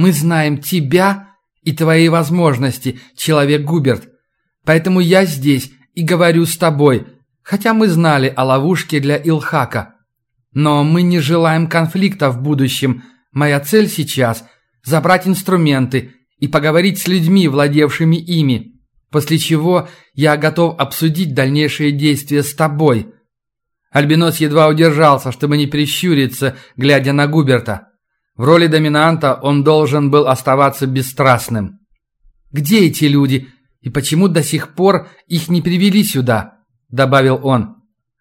Мы знаем тебя и твои возможности, человек Губерт. Поэтому я здесь и говорю с тобой, хотя мы знали о ловушке для Илхака. Но мы не желаем конфликта в будущем. Моя цель сейчас – забрать инструменты и поговорить с людьми, владевшими ими, после чего я готов обсудить дальнейшие действия с тобой». Альбинос едва удержался, чтобы не прищуриться, глядя на Губерта. В роли доминанта он должен был оставаться бесстрастным. «Где эти люди? И почему до сих пор их не привели сюда?» – добавил он.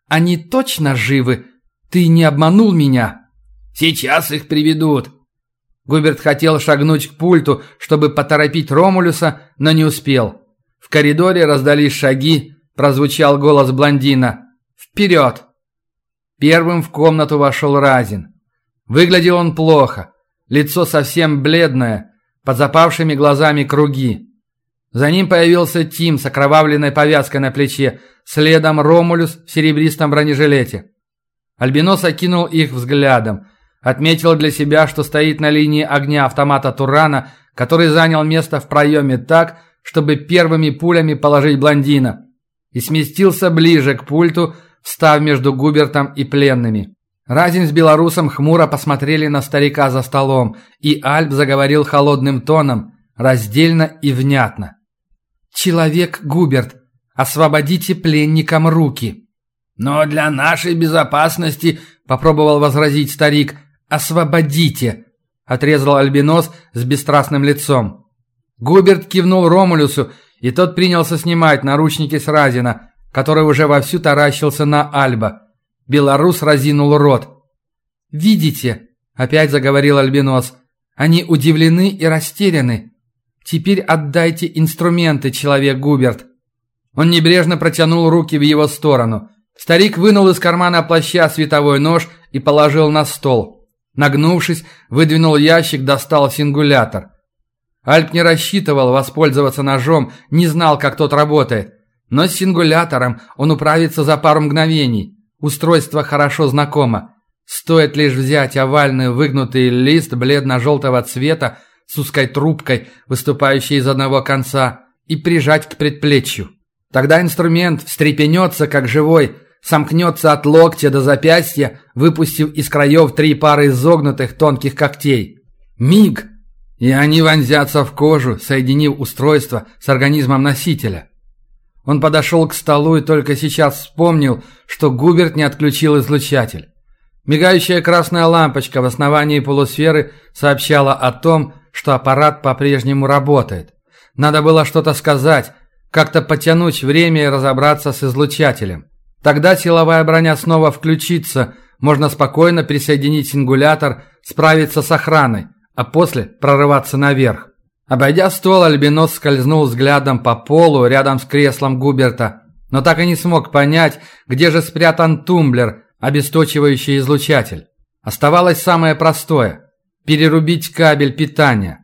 «Они точно живы? Ты не обманул меня?» «Сейчас их приведут». Губерт хотел шагнуть к пульту, чтобы поторопить Ромулюса, но не успел. В коридоре раздались шаги, прозвучал голос блондина. «Вперед!» Первым в комнату вошел Разин. Выглядел он плохо. Лицо совсем бледное, под запавшими глазами круги. За ним появился Тим с окровавленной повязкой на плече, следом Ромулюс в серебристом бронежилете. Альбинос окинул их взглядом. Отметил для себя, что стоит на линии огня автомата Турана, который занял место в проеме так, чтобы первыми пулями положить блондина. И сместился ближе к пульту, встав между Губертом и пленными. Разин с белорусом хмуро посмотрели на старика за столом, и Альб заговорил холодным тоном, раздельно и внятно. «Человек Губерт, освободите пленникам руки!» «Но для нашей безопасности», — попробовал возразить старик, — «освободите!» — отрезал Альбинос с бесстрастным лицом. Губерт кивнул Ромулюсу, и тот принялся снимать наручники с Разина, который уже вовсю таращился на Альба. Белорус разинул рот. «Видите?» – опять заговорил Альбинос. «Они удивлены и растеряны. Теперь отдайте инструменты, человек Губерт». Он небрежно протянул руки в его сторону. Старик вынул из кармана плаща световой нож и положил на стол. Нагнувшись, выдвинул ящик, достал сингулятор. Альп не рассчитывал воспользоваться ножом, не знал, как тот работает. Но с сингулятором он управится за пару мгновений. Устройство хорошо знакомо. Стоит лишь взять овальный выгнутый лист бледно-желтого цвета с узкой трубкой, выступающей из одного конца, и прижать к предплечью. Тогда инструмент встрепенется, как живой, сомкнется от локтя до запястья, выпустив из краев три пары изогнутых тонких когтей. Миг! И они вонзятся в кожу, соединив устройство с организмом носителя. Он подошел к столу и только сейчас вспомнил, что Губерт не отключил излучатель. Мигающая красная лампочка в основании полусферы сообщала о том, что аппарат по-прежнему работает. Надо было что-то сказать, как-то потянуть время и разобраться с излучателем. Тогда силовая броня снова включится, можно спокойно присоединить сингулятор, справиться с охраной, а после прорываться наверх. Обойдя стол, Альбинос скользнул взглядом по полу рядом с креслом Губерта, но так и не смог понять, где же спрятан тумблер, обесточивающий излучатель. Оставалось самое простое – перерубить кабель питания.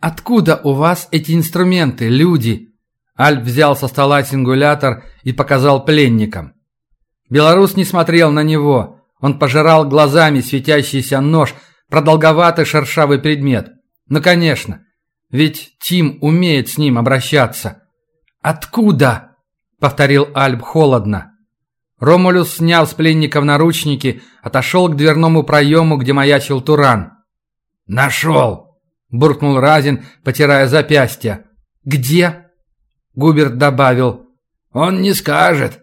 «Откуда у вас эти инструменты, люди?» Альп взял со стола сингулятор и показал пленникам. Белорус не смотрел на него. Он пожирал глазами светящийся нож, продолговатый шершавый предмет. Ну, конечно, ведь Тим умеет с ним обращаться. «Откуда?» – повторил Альб холодно. Ромулюс, снял с пленников наручники, отошел к дверному проему, где маячил Туран. «Нашел!» – буркнул Разин, потирая запястье. «Где?» – Губерт добавил. «Он не скажет».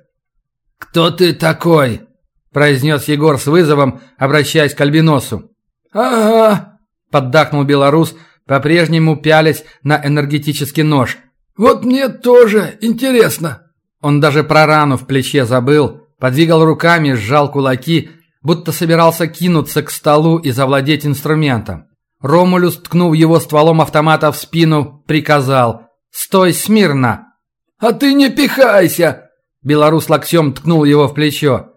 «Кто ты такой?» – произнес Егор с вызовом, обращаясь к Альбиносу. «Ага», – поддакнул белорус – по-прежнему пялись на энергетический нож. «Вот мне тоже интересно». Он даже про рану в плече забыл, подвигал руками, сжал кулаки, будто собирался кинуться к столу и завладеть инструментом. Ромулюс, ткнув его стволом автомата в спину, приказал «Стой смирно!» «А ты не пихайся!» Белорус локтем ткнул его в плечо.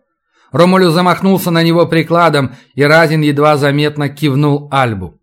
Ромулюс замахнулся на него прикладом, и Разин едва заметно кивнул Альбу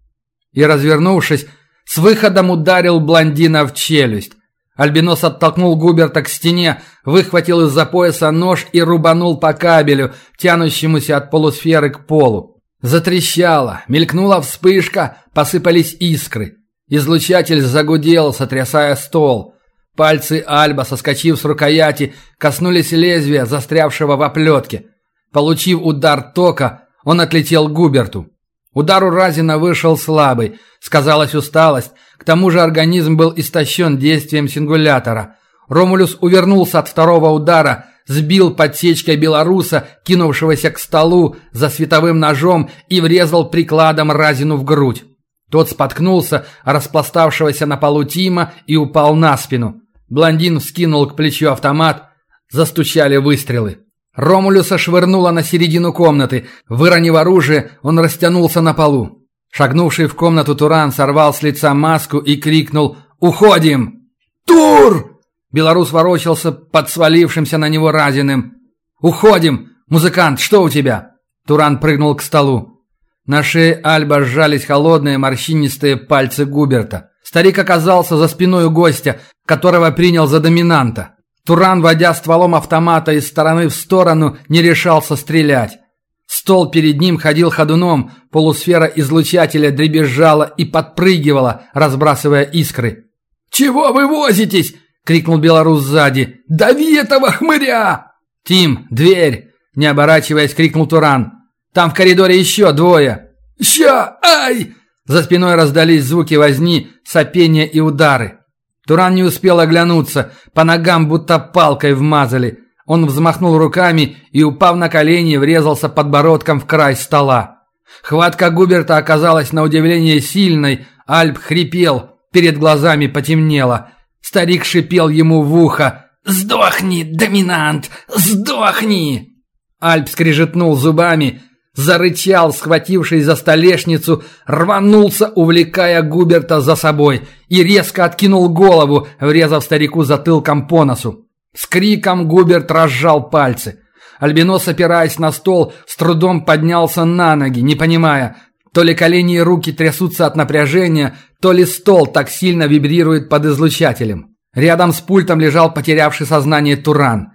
и, развернувшись, с выходом ударил блондина в челюсть. Альбинос оттолкнул Губерта к стене, выхватил из-за пояса нож и рубанул по кабелю, тянущемуся от полусферы к полу. Затрещало, мелькнула вспышка, посыпались искры. Излучатель загудел, сотрясая стол. Пальцы Альба, соскочив с рукояти, коснулись лезвия, застрявшего в оплетке. Получив удар тока, он отлетел к Губерту. Удар у Разина вышел слабый, сказалась усталость, к тому же организм был истощен действием сингулятора. Ромулюс увернулся от второго удара, сбил подсечкой белоруса, кинувшегося к столу за световым ножом и врезал прикладом Разину в грудь. Тот споткнулся, распластавшегося на полу Тима, и упал на спину. Блондин вскинул к плечу автомат, застучали выстрелы. Ромулюса швырнуло на середину комнаты. Выронив оружие, он растянулся на полу. Шагнувший в комнату Туран сорвал с лица маску и крикнул «Уходим!» «Тур!» Белорус ворочался под свалившимся на него Разиным. «Уходим! Музыкант, что у тебя?» Туран прыгнул к столу. На шее Альба сжались холодные морщинистые пальцы Губерта. Старик оказался за спиной у гостя, которого принял за доминанта. Туран, водя стволом автомата из стороны в сторону, не решался стрелять. Стол перед ним ходил ходуном, полусфера излучателя дребезжала и подпрыгивала, разбрасывая искры. «Чего вы возитесь?» — крикнул белорус сзади. «Дави этого хмыря!» «Тим, дверь!» — не оборачиваясь, крикнул Туран. «Там в коридоре еще двое!» «Ща! Ай!» За спиной раздались звуки возни, сопения и удары. Туран не успел оглянуться, по ногам будто палкой вмазали. Он взмахнул руками и, упав на колени, врезался подбородком в край стола. Хватка Губерта оказалась на удивление сильной, Альп хрипел, перед глазами потемнело. Старик шипел ему в ухо «Сдохни, доминант, сдохни!» Альп скрежетнул зубами, Зарычал, схватившись за столешницу, рванулся, увлекая Губерта за собой, и резко откинул голову, врезав старику затылком по носу. С криком Губерт разжал пальцы. Альбинос, опираясь на стол, с трудом поднялся на ноги, не понимая, то ли колени и руки трясутся от напряжения, то ли стол так сильно вибрирует под излучателем. Рядом с пультом лежал потерявший сознание Туран.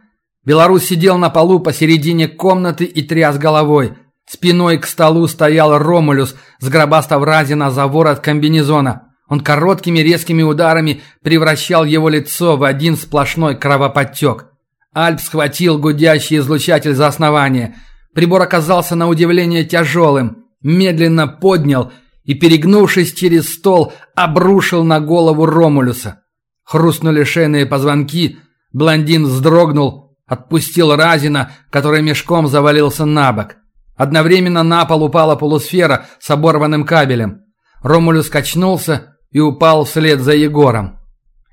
Белорус сидел на полу посередине комнаты и тряс головой – Спиной к столу стоял Ромулюс, сгробастав Разина за ворот комбинезона. Он короткими резкими ударами превращал его лицо в один сплошной кровоподтек. Альп схватил гудящий излучатель за основание. Прибор оказался на удивление тяжелым. Медленно поднял и, перегнувшись через стол, обрушил на голову Ромулюса. Хрустнули шейные позвонки, блондин вздрогнул, отпустил Разина, который мешком завалился на бок. Одновременно на пол упала полусфера с оборванным кабелем. Ромулюс качнулся и упал вслед за Егором.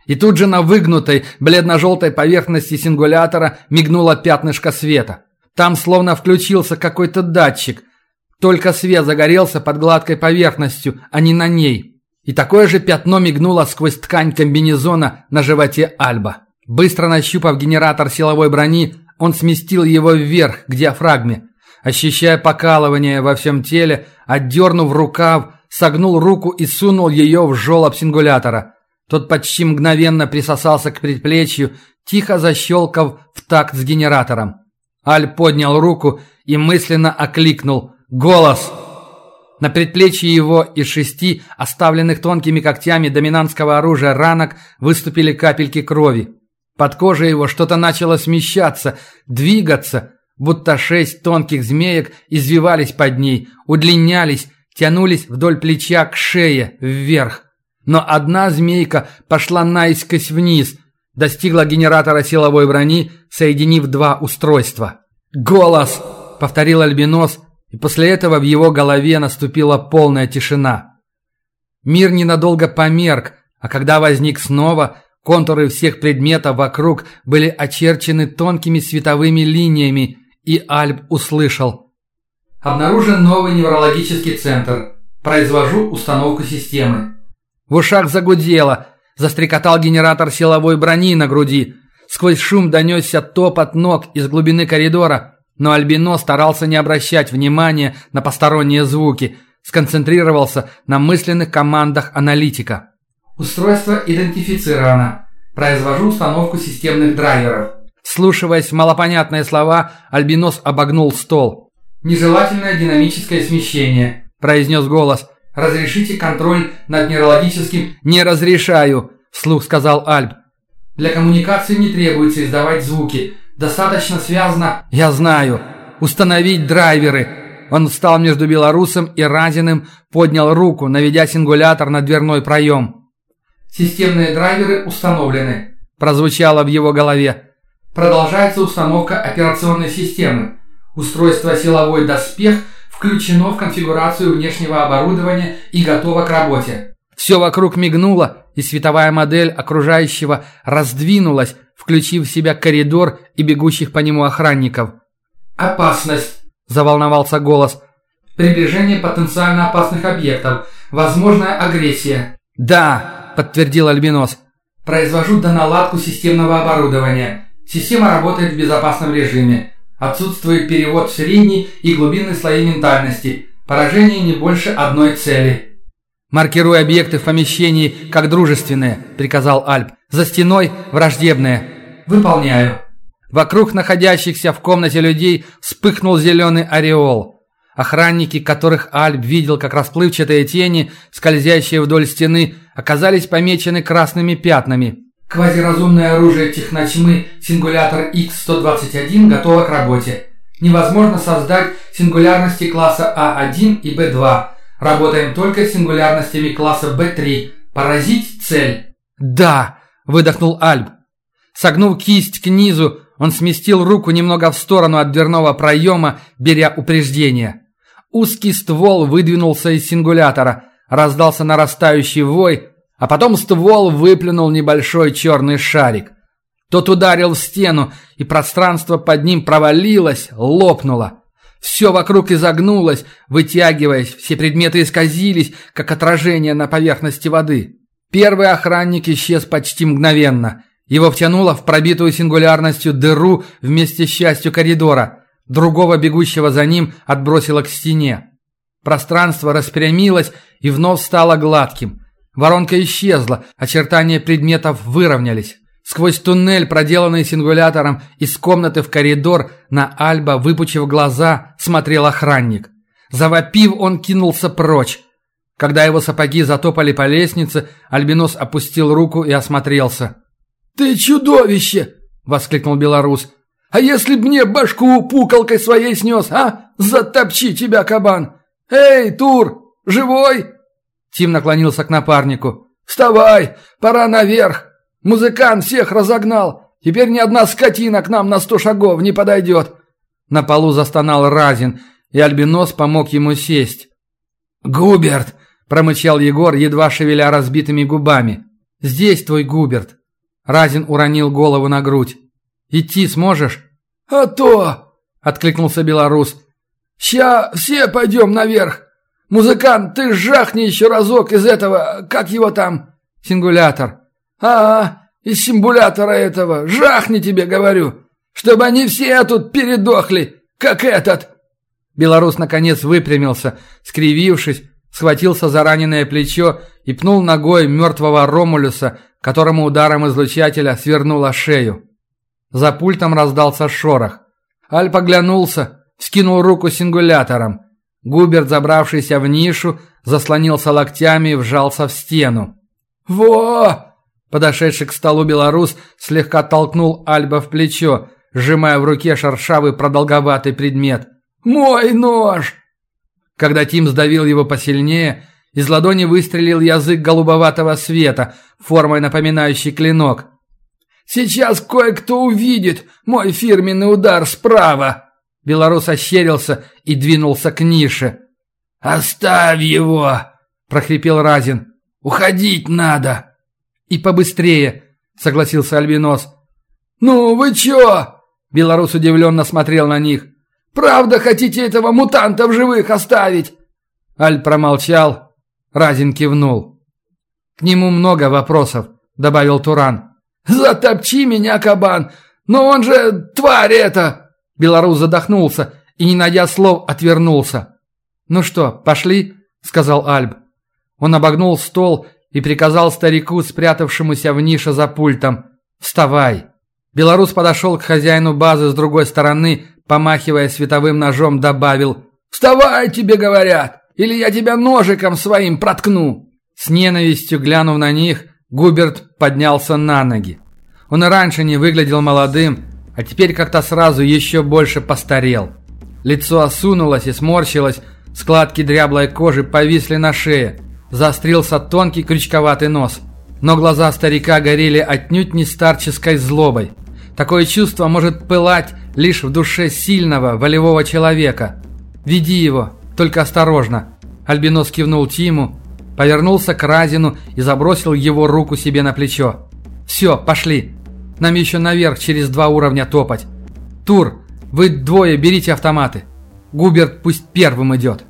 И тут же на выгнутой, бледно-желтой поверхности сингулятора мигнуло пятнышко света. Там словно включился какой-то датчик. Только свет загорелся под гладкой поверхностью, а не на ней. И такое же пятно мигнуло сквозь ткань комбинезона на животе Альба. Быстро нащупав генератор силовой брони, он сместил его вверх, к диафрагме. Ощущая покалывание во всем теле, отдернув рукав, согнул руку и сунул ее в жолоб сингулятора. Тот почти мгновенно присосался к предплечью, тихо защелкав в такт с генератором. Аль поднял руку и мысленно окликнул «Голос!». На предплечье его из шести, оставленных тонкими когтями доминантского оружия ранок, выступили капельки крови. Под кожей его что-то начало смещаться, двигаться, будто шесть тонких змеек извивались под ней, удлинялись, тянулись вдоль плеча к шее, вверх. Но одна змейка пошла наискось вниз, достигла генератора силовой брони, соединив два устройства. «Голос!» — повторил Альбинос, и после этого в его голове наступила полная тишина. Мир ненадолго померк, а когда возник снова, контуры всех предметов вокруг были очерчены тонкими световыми линиями, и Альб услышал. «Обнаружен новый неврологический центр. Произвожу установку системы». В ушах загудело, застрекотал генератор силовой брони на груди. Сквозь шум донесся топот ног из глубины коридора, но Альбино старался не обращать внимания на посторонние звуки, сконцентрировался на мысленных командах аналитика. «Устройство идентифицировано. Произвожу установку системных драйверов». Слушаясь в малопонятные слова, Альбинос обогнул стол. «Нежелательное динамическое смещение», – произнес голос. «Разрешите контроль над нейрологическим...» «Не разрешаю», – вслух сказал Альб. «Для коммуникации не требуется издавать звуки. Достаточно связано...» «Я знаю. Установить драйверы». Он встал между белорусом и Разиным, поднял руку, наведя сингулятор на дверной проем. «Системные драйверы установлены», – прозвучало в его голове. «Продолжается установка операционной системы. Устройство «Силовой доспех» включено в конфигурацию внешнего оборудования и готово к работе». Все вокруг мигнуло, и световая модель окружающего раздвинулась, включив в себя коридор и бегущих по нему охранников. «Опасность!» – заволновался голос. «Приближение потенциально опасных объектов. Возможная агрессия». «Да!» – подтвердил Альбинос. «Произвожу доналадку системного оборудования. Система работает в безопасном режиме. Отсутствует перевод в средние и глубинные слои ментальности. Поражение не больше одной цели». «Маркируй объекты в помещении как дружественные», – приказал Альп. «За стеной враждебные». «Выполняю». Вокруг находящихся в комнате людей вспыхнул зеленый ореол. Охранники, которых Альп видел как расплывчатые тени, скользящие вдоль стены, оказались помечены красными пятнами. Квазиразумное оружие техночмы сингулятор X-121 готово к работе. Невозможно создать сингулярности класса А1 и Б2. Работаем только с сингулярностями класса Б3. Поразить цель. «Да!» – выдохнул Альб. Согнув кисть к низу, он сместил руку немного в сторону от дверного проема, беря упреждение. Узкий ствол выдвинулся из сингулятора, раздался нарастающий вой, а потом ствол выплюнул небольшой черный шарик. Тот ударил в стену, и пространство под ним провалилось, лопнуло. Все вокруг изогнулось, вытягиваясь, все предметы исказились, как отражение на поверхности воды. Первый охранник исчез почти мгновенно – его втянуло в пробитую сингулярностью дыру вместе с частью коридора. Другого бегущего за ним отбросило к стене. Пространство распрямилось и вновь стало гладким. Воронка исчезла, очертания предметов выровнялись. Сквозь туннель, проделанный сингулятором, из комнаты в коридор, на Альба, выпучив глаза, смотрел охранник. Завопив, он кинулся прочь. Когда его сапоги затопали по лестнице, Альбинос опустил руку и осмотрелся. «Ты чудовище!» – воскликнул белорус. «А если б мне башку пукалкой своей снес, а? Затопчи тебя, кабан! Эй, Тур, живой?» Тим наклонился к напарнику. «Вставай, пора наверх! Музыкант всех разогнал! Теперь ни одна скотина к нам на сто шагов не подойдет!» На полу застонал Разин, и Альбинос помог ему сесть. «Губерт!» – промычал Егор, едва шевеля разбитыми губами. «Здесь твой Губерт!» Разин уронил голову на грудь. «Идти сможешь?» «А то!» – откликнулся белорус. «Ща все пойдем наверх. Музыкант, ты жахни еще разок из этого, как его там?» «Сингулятор». «А, из симбулятора этого. Жахни тебе, говорю. Чтобы они все тут передохли, как этот». Белорус наконец выпрямился, скривившись, схватился за раненое плечо и пнул ногой мертвого Ромулюса, которому ударом излучателя свернула шею. За пультом раздался шорох. Аль поглянулся, скинул руку сингулятором. Губерт, забравшийся в нишу, заслонился локтями и вжался в стену. «Во!» Подошедший к столу белорус слегка толкнул Альба в плечо, сжимая в руке шершавый продолговатый предмет. «Мой нож!» Когда Тим сдавил его посильнее, из ладони выстрелил язык голубоватого света, формой напоминающий клинок. «Сейчас кое-кто увидит мой фирменный удар справа!» Белорус ощерился и двинулся к нише. «Оставь его!» – прохрипел Разин. «Уходить надо!» «И побыстрее!» – согласился Альбинос. «Ну, вы чё?» – Белорус удивленно смотрел на них. «Правда хотите этого мутанта в живых оставить?» Аль промолчал, Разин кивнул. «К нему много вопросов», — добавил Туран. «Затопчи меня, кабан! Но он же тварь эта!» Белорус задохнулся и, не найдя слов, отвернулся. «Ну что, пошли?» — сказал Альб. Он обогнул стол и приказал старику, спрятавшемуся в нише за пультом. «Вставай!» Белорус подошел к хозяину базы с другой стороны, помахивая световым ножом, добавил «Вставай, тебе говорят, или я тебя ножиком своим проткну!» С ненавистью глянув на них, Губерт поднялся на ноги. Он и раньше не выглядел молодым, а теперь как-то сразу еще больше постарел. Лицо осунулось и сморщилось, складки дряблой кожи повисли на шее, заострился тонкий крючковатый нос. Но глаза старика горели отнюдь не старческой злобой. Такое чувство может пылать лишь в душе сильного, волевого человека. «Веди его, только осторожно!» Альбинос кивнул Тиму, повернулся к Разину и забросил его руку себе на плечо. «Все, пошли!» Нам еще наверх через два уровня топать. Тур, вы двое берите автоматы. Губерт пусть первым идет.